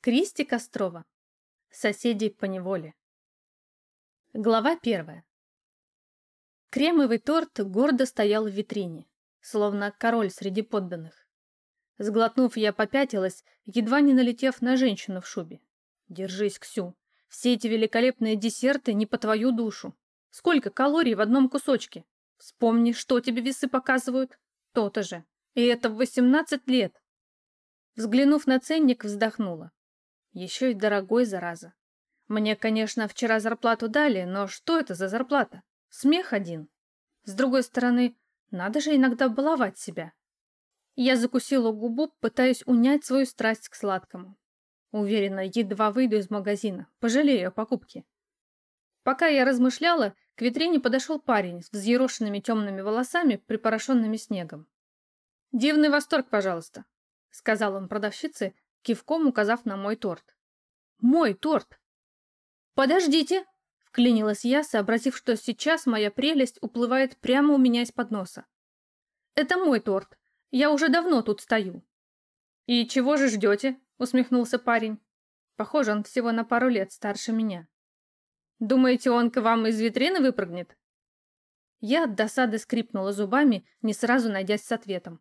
Кристи Кострова. Соседи по неволе. Глава первая. Кремовый торт гордо стоял в витрине, словно король среди подданных. Сглотнув, я попятилась, едва не налетев на женщину в шубе. Держись, Ксю. Все эти великолепные десерты не по твою душу. Сколько калорий в одном кусочке? Вспомни, что тебе весы показывают. То-то же. И это в 18 лет. Взглянув на ценник, вздохнула. Еще и дорогой, зараза. Мне, конечно, вчера зарплату дали, но что это за зарплата? Смех один. С другой стороны, надо же иногда баловать себя. Я закусила губу, пытаясь унять свою страсть к сладкому. Уверена, едва выйду из магазина, пожалею о покупке. Пока я размышляла, к витрине подошел парень с взъерошенными темными волосами, припорошенными снегом. «Дивный восторг, пожалуйста», — сказал он продавщице, кивком указав на мой торт. «Мой торт!» «Подождите!» — вклинилась я, сообразив, что сейчас моя прелесть уплывает прямо у меня из-под носа. «Это мой торт. Я уже давно тут стою». «И чего же ждете?» — усмехнулся парень. Похоже, он всего на пару лет старше меня. «Думаете, он к вам из витрины выпрыгнет?» Я от досады скрипнула зубами, не сразу найдясь с ответом.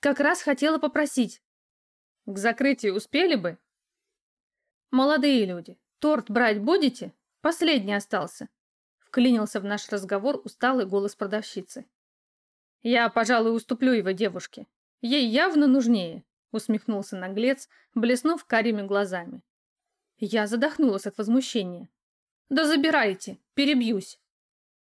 «Как раз хотела попросить». «К закрытию успели бы?» «Молодые люди, торт брать будете? Последний остался», — вклинился в наш разговор усталый голос продавщицы. «Я, пожалуй, уступлю его девушке. Ей явно нужнее», — усмехнулся наглец, блеснув карими глазами. Я задохнулась от возмущения. «Да забирайте, перебьюсь!»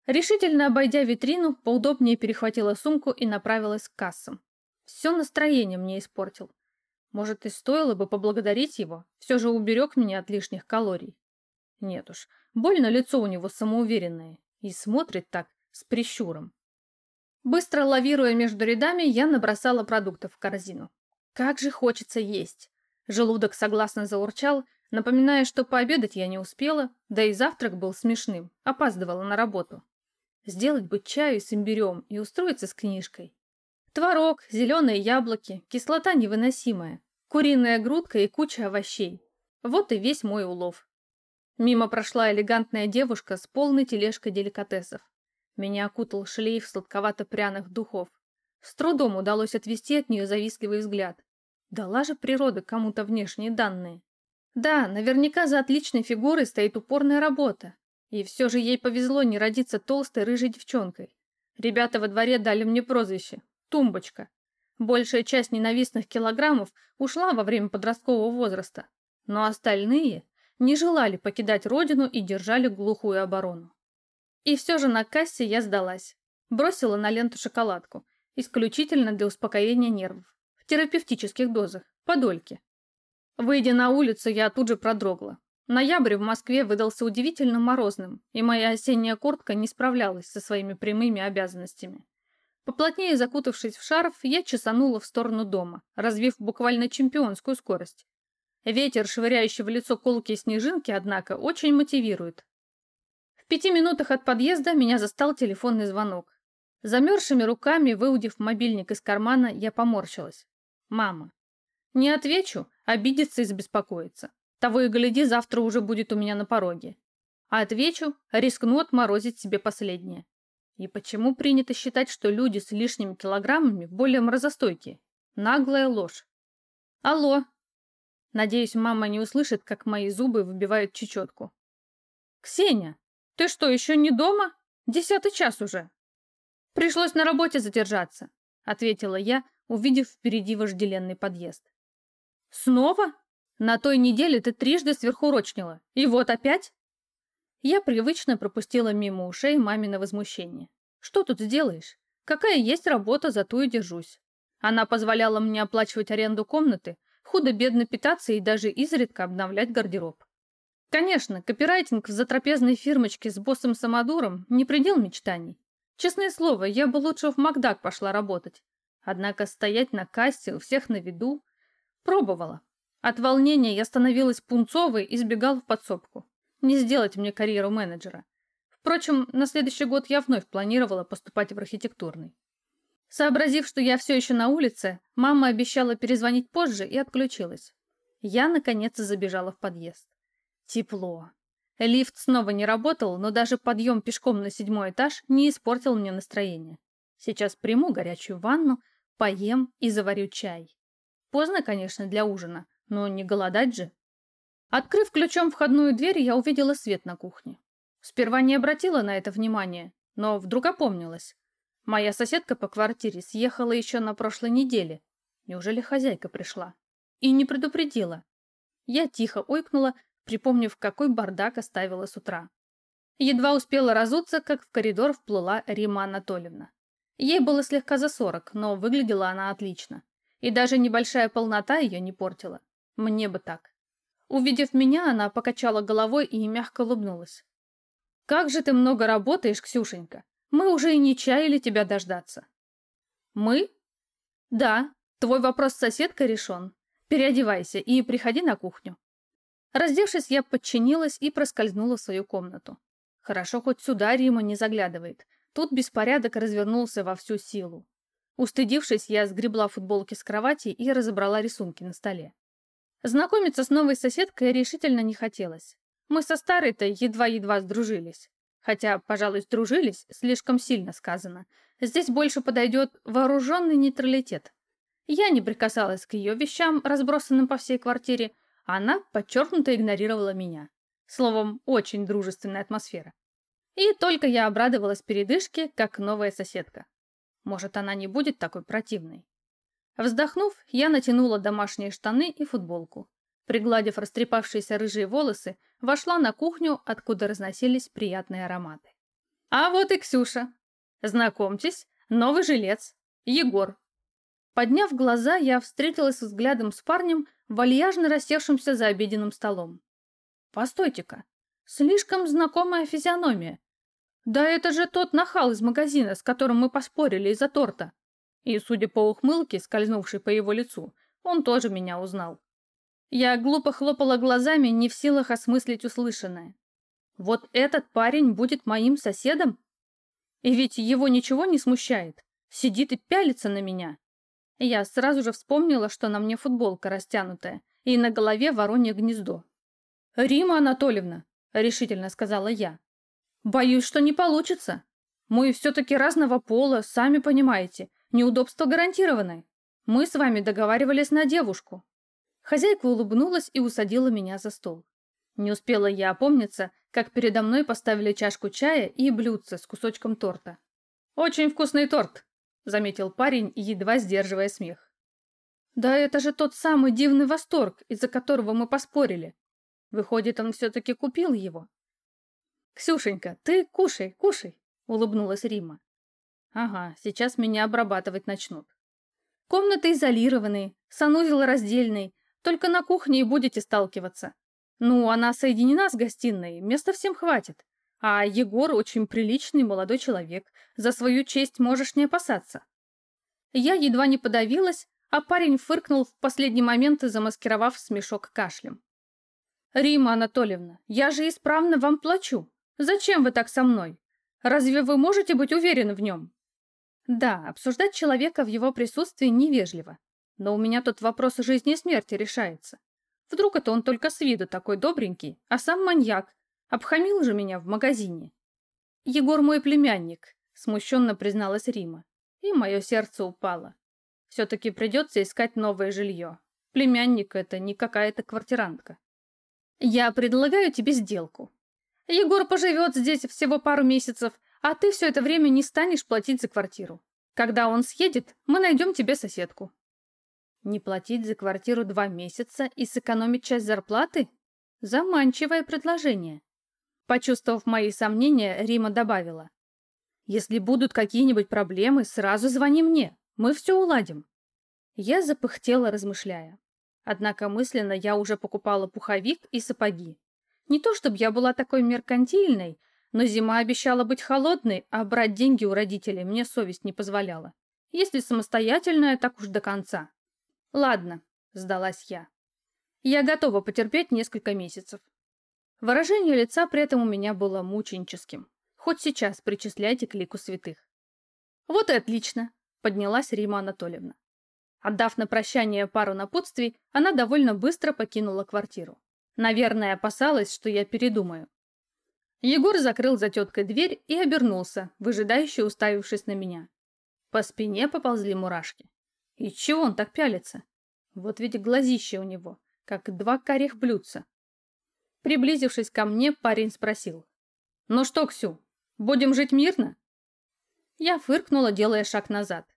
Решительно обойдя витрину, поудобнее перехватила сумку и направилась к кассам. Все настроение мне испортил. Может, и стоило бы поблагодарить его, все же уберег меня от лишних калорий. Нет уж, больно лицо у него самоуверенное, и смотрит так, с прищуром. Быстро лавируя между рядами, я набросала продуктов в корзину. Как же хочется есть. Желудок согласно заурчал, напоминая, что пообедать я не успела, да и завтрак был смешным, опаздывала на работу. Сделать бы чаю с имбирем и устроиться с книжкой. Творог, зеленые яблоки, кислота невыносимая куриная грудка и куча овощей. Вот и весь мой улов. Мимо прошла элегантная девушка с полной тележкой деликатесов. Меня окутал шлейф сладковато-пряных духов. С трудом удалось отвести от нее завистливый взгляд. Дала же природа кому-то внешние данные. Да, наверняка за отличной фигурой стоит упорная работа. И все же ей повезло не родиться толстой рыжей девчонкой. Ребята во дворе дали мне прозвище – Тумбочка. Большая часть ненавистных килограммов ушла во время подросткового возраста, но остальные не желали покидать родину и держали глухую оборону. И все же на кассе я сдалась. Бросила на ленту шоколадку, исключительно для успокоения нервов, в терапевтических дозах, по дольке. Выйдя на улицу, я тут же продрогла. Ноябрь в Москве выдался удивительно морозным, и моя осенняя куртка не справлялась со своими прямыми обязанностями. Поплотнее закутавшись в шарф, я чесанула в сторону дома, развив буквально чемпионскую скорость. Ветер, швыряющий в лицо колкие снежинки, однако, очень мотивирует. В пяти минутах от подъезда меня застал телефонный звонок. Замерзшими руками, выудив мобильник из кармана, я поморщилась. Мама. Не отвечу, обидится и забеспокоится. Того и гляди, завтра уже будет у меня на пороге. А отвечу, рискну отморозить себе последнее. И почему принято считать, что люди с лишними килограммами более морозостойкие? Наглая ложь. Алло. Надеюсь, мама не услышит, как мои зубы выбивают чечетку. Ксения, ты что, еще не дома? Десятый час уже. Пришлось на работе задержаться, ответила я, увидев впереди вожделенный подъезд. Снова? На той неделе ты трижды сверхурочнила. И вот опять? Я привычно пропустила мимо ушей мамино возмущение. Что тут сделаешь? Какая есть работа, за ту и держусь. Она позволяла мне оплачивать аренду комнаты, худо-бедно питаться и даже изредка обновлять гардероб. Конечно, копирайтинг в затрапезной фирмочке с боссом-самодуром не предел мечтаний. Честное слово, я бы лучше в Макдак пошла работать. Однако стоять на кассе у всех на виду пробовала. От волнения я становилась пунцовой и сбегала в подсобку. Не сделать мне карьеру менеджера. Впрочем, на следующий год я вновь планировала поступать в архитектурный. Сообразив, что я все еще на улице, мама обещала перезвонить позже и отключилась. Я, наконец, забежала в подъезд. Тепло. Лифт снова не работал, но даже подъем пешком на седьмой этаж не испортил мне настроение. Сейчас приму горячую ванну, поем и заварю чай. Поздно, конечно, для ужина, но не голодать же. Открыв ключом входную дверь, я увидела свет на кухне. Сперва не обратила на это внимания, но вдруг опомнилась. Моя соседка по квартире съехала еще на прошлой неделе. Неужели хозяйка пришла? И не предупредила. Я тихо ойкнула, припомнив, какой бардак оставила с утра. Едва успела разуться, как в коридор вплыла Рима Анатольевна. Ей было слегка за сорок, но выглядела она отлично. И даже небольшая полнота ее не портила. Мне бы так. Увидев меня, она покачала головой и мягко улыбнулась. «Как же ты много работаешь, Ксюшенька! Мы уже и не чаяли тебя дождаться». «Мы?» «Да, твой вопрос с соседкой решен. Переодевайся и приходи на кухню». Раздевшись, я подчинилась и проскользнула в свою комнату. Хорошо, хоть сюда Рима не заглядывает. Тут беспорядок развернулся во всю силу. Устыдившись, я сгребла футболки с кровати и разобрала рисунки на столе. Знакомиться с новой соседкой решительно не хотелось. Мы со старой-то едва-едва сдружились. Хотя, пожалуй, сдружились, слишком сильно сказано. Здесь больше подойдет вооруженный нейтралитет. Я не прикасалась к ее вещам, разбросанным по всей квартире, а она подчеркнуто игнорировала меня. Словом, очень дружественная атмосфера. И только я обрадовалась передышке, как новая соседка. Может, она не будет такой противной. Вздохнув, я натянула домашние штаны и футболку. Пригладив растрепавшиеся рыжие волосы, вошла на кухню, откуда разносились приятные ароматы. А вот и Ксюша. Знакомьтесь, новый жилец, Егор. Подняв глаза, я встретилась взглядом с парнем, вальяжно рассевшимся за обеденным столом. Постойте-ка, слишком знакомая физиономия. Да это же тот нахал из магазина, с которым мы поспорили из-за торта. И, судя по ухмылке, скользнувшей по его лицу, он тоже меня узнал. Я глупо хлопала глазами, не в силах осмыслить услышанное. Вот этот парень будет моим соседом? И ведь его ничего не смущает. Сидит и пялится на меня. Я сразу же вспомнила, что на мне футболка растянутая, и на голове воронье гнездо. «Рима Анатольевна», — решительно сказала я, — «боюсь, что не получится. Мы все-таки разного пола, сами понимаете, Неудобства гарантированы. Мы с вами договаривались на девушку». Хозяйка улыбнулась и усадила меня за стол. Не успела я опомниться, как передо мной поставили чашку чая и блюдце с кусочком торта. «Очень вкусный торт», — заметил парень, едва сдерживая смех. «Да это же тот самый дивный восторг, из-за которого мы поспорили. Выходит, он все-таки купил его». «Ксюшенька, ты кушай, кушай», — улыбнулась Рима. Ага, сейчас меня обрабатывать начнут. Комнаты изолированные, санузел раздельный, только на кухне и будете сталкиваться. Ну, она соединена с гостиной, места всем хватит. А Егор очень приличный молодой человек, за свою честь можешь не опасаться. Я едва не подавилась, а парень фыркнул в последний момент, замаскировав смешок кашлем. «Рима Анатольевна, я же исправно вам плачу. Зачем вы так со мной? Разве вы можете быть уверены в нем?» Да, обсуждать человека в его присутствии невежливо. Но у меня тут вопрос жизни и смерти решается. Вдруг это он только с виду такой добренький, а сам маньяк. Обхамил же меня в магазине. Егор мой племянник, смущенно призналась Рима. И мое сердце упало. Все-таки придется искать новое жилье. Племянник это не какая-то квартирантка. Я предлагаю тебе сделку. Егор поживет здесь всего пару месяцев, а ты все это время не станешь платить за квартиру. Когда он съедет, мы найдем тебе соседку. Не платить за квартиру два месяца и сэкономить часть зарплаты? Заманчивое предложение. Почувствовав мои сомнения, Рима добавила. Если будут какие-нибудь проблемы, сразу звони мне. Мы все уладим. Я запыхтела, размышляя. Однако мысленно я уже покупала пуховик и сапоги. Не то чтобы я была такой меркантильной, но зима обещала быть холодной, а брать деньги у родителей мне совесть не позволяла. Если самостоятельная, так уж до конца. Ладно, сдалась я. Я готова потерпеть несколько месяцев. Выражение лица при этом у меня было мученическим. Хоть сейчас причисляйте к лику святых. Вот и отлично, поднялась Рима Анатольевна. Отдав на прощание пару напутствий, она довольно быстро покинула квартиру. Наверное, опасалась, что я передумаю. Егор закрыл за теткой дверь и обернулся, выжидающе уставившись на меня. По спине поползли мурашки. И чего он так пялится? Вот ведь глазище у него, как два карих блюдца. Приблизившись ко мне, парень спросил. «Ну что, Ксю, будем жить мирно?» Я фыркнула, делая шаг назад.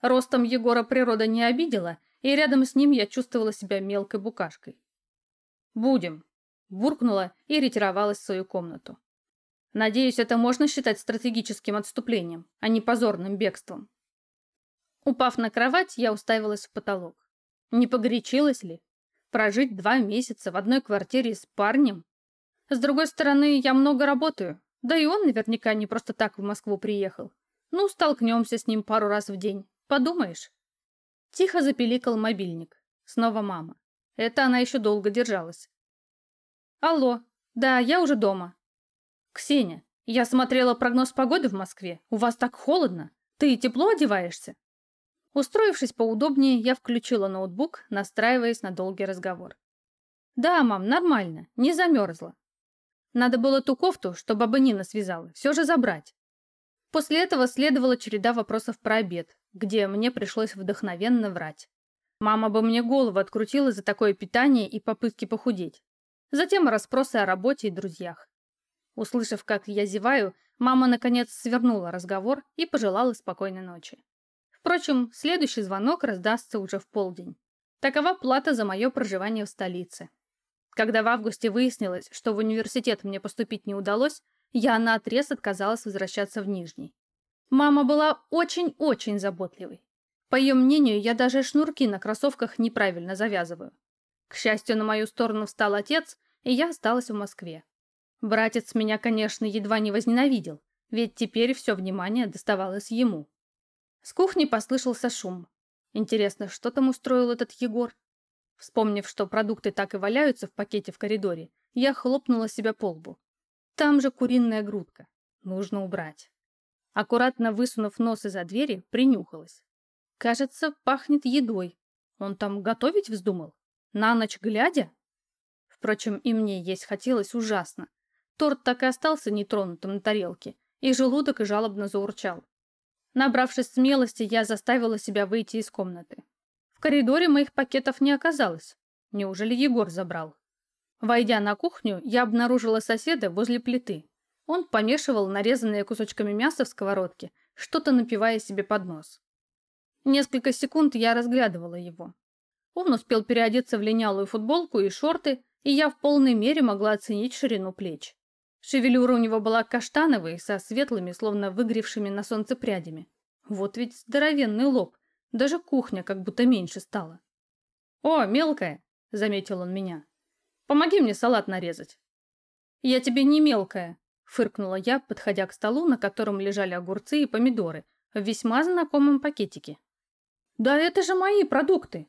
Ростом Егора природа не обидела, и рядом с ним я чувствовала себя мелкой букашкой. «Будем», — буркнула и ретировалась в свою комнату. Надеюсь, это можно считать стратегическим отступлением, а не позорным бегством. Упав на кровать, я уставилась в потолок. Не погорячилась ли? Прожить два месяца в одной квартире с парнем? С другой стороны, я много работаю, да и он наверняка не просто так в Москву приехал. Ну, столкнемся с ним пару раз в день. Подумаешь. Тихо запеликал мобильник. Снова мама. Это она еще долго держалась. Алло. Да, я уже дома. «Ксения, я смотрела прогноз погоды в Москве. У вас так холодно. Ты тепло одеваешься?» Устроившись поудобнее, я включила ноутбук, настраиваясь на долгий разговор. «Да, мам, нормально, не замерзла. Надо было ту кофту, что баба Нина связала, все же забрать». После этого следовала череда вопросов про обед, где мне пришлось вдохновенно врать. Мама бы мне голову открутила за такое питание и попытки похудеть. Затем расспросы о работе и друзьях. Услышав, как я зеваю, мама наконец свернула разговор и пожелала спокойной ночи. Впрочем, следующий звонок раздастся уже в полдень. Такова плата за мое проживание в столице. Когда в августе выяснилось, что в университет мне поступить не удалось, я наотрез отказалась возвращаться в Нижний. Мама была очень-очень заботливой. По ее мнению, я даже шнурки на кроссовках неправильно завязываю. К счастью, на мою сторону встал отец, и я осталась в Москве. Братец меня, конечно, едва не возненавидел, ведь теперь все внимание доставалось ему. С кухни послышался шум. Интересно, что там устроил этот Егор? Вспомнив, что продукты так и валяются в пакете в коридоре, я хлопнула себя по лбу. Там же куриная грудка. Нужно убрать. Аккуратно высунув нос из-за двери, принюхалась. Кажется, пахнет едой. Он там готовить вздумал? На ночь глядя? Впрочем, и мне есть хотелось ужасно. Торт так и остался нетронутым на тарелке, и желудок жалобно заурчал. Набравшись смелости, я заставила себя выйти из комнаты. В коридоре моих пакетов не оказалось. Неужели Егор забрал? Войдя на кухню, я обнаружила соседа возле плиты. Он помешивал нарезанные кусочками мяса в сковородке, что-то напивая себе под нос. Несколько секунд я разглядывала его. Он успел переодеться в линялую футболку и шорты, и я в полной мере могла оценить ширину плеч. Шевелюра у него была каштановой, со светлыми, словно выгревшими на солнце прядями. Вот ведь здоровенный лоб. Даже кухня как будто меньше стала. «О, мелкая!» — заметил он меня. «Помоги мне салат нарезать». «Я тебе не мелкая», — фыркнула я, подходя к столу, на котором лежали огурцы и помидоры, в весьма знакомом пакетике. «Да это же мои продукты!»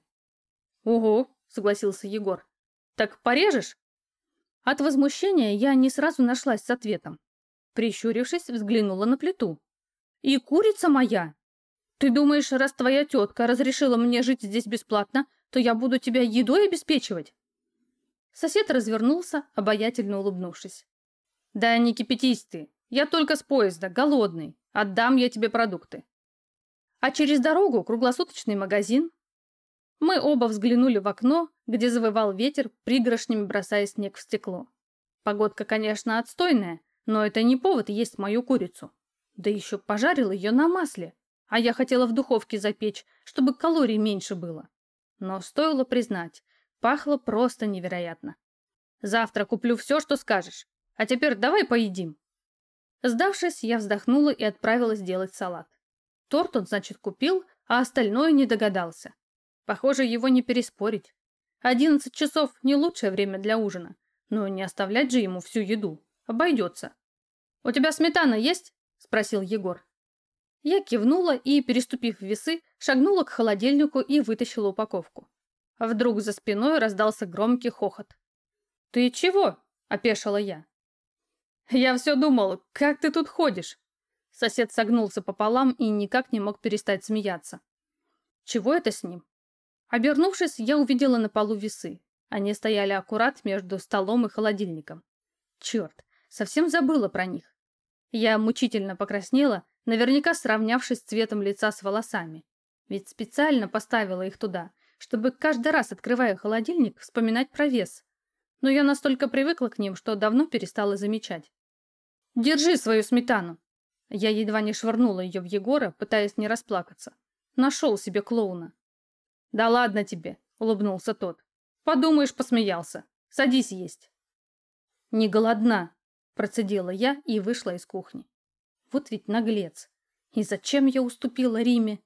«Ого!» — согласился Егор. «Так порежешь?» От возмущения я не сразу нашлась с ответом. Прищурившись, взглянула на плиту. «И курица моя! Ты думаешь, раз твоя тетка разрешила мне жить здесь бесплатно, то я буду тебя едой обеспечивать?» Сосед развернулся, обаятельно улыбнувшись. «Да не кипятись ты, я только с поезда, голодный, отдам я тебе продукты». А через дорогу круглосуточный магазин, мы оба взглянули в окно, где завывал ветер, пригоршнями бросая снег в стекло. Погодка, конечно, отстойная, но это не повод есть мою курицу. Да еще пожарил ее на масле, а я хотела в духовке запечь, чтобы калорий меньше было. Но стоило признать, пахло просто невероятно. Завтра куплю все, что скажешь. А теперь давай поедим. Сдавшись, я вздохнула и отправилась делать салат. Торт он, значит, купил, а остальное не догадался. Похоже, его не переспорить. Одиннадцать часов – не лучшее время для ужина, но не оставлять же ему всю еду. Обойдется. «У тебя сметана есть?» – спросил Егор. Я кивнула и, переступив весы, шагнула к холодильнику и вытащила упаковку. Вдруг за спиной раздался громкий хохот. «Ты чего?» – опешила я. «Я все думал, как ты тут ходишь?» Сосед согнулся пополам и никак не мог перестать смеяться. «Чего это с ним? Обернувшись, я увидела на полу весы. Они стояли аккурат между столом и холодильником. Черт, совсем забыла про них. Я мучительно покраснела, наверняка сравнявшись цветом лица с волосами. Ведь специально поставила их туда, чтобы каждый раз, открывая холодильник, вспоминать про вес. Но я настолько привыкла к ним, что давно перестала замечать. «Держи свою сметану!» Я едва не швырнула ее в Егора, пытаясь не расплакаться. Нашел себе клоуна. «Да ладно тебе!» — улыбнулся тот. «Подумаешь, посмеялся. Садись есть». «Не голодна», — процедила я и вышла из кухни. Вот ведь наглец. И зачем я уступила Риме?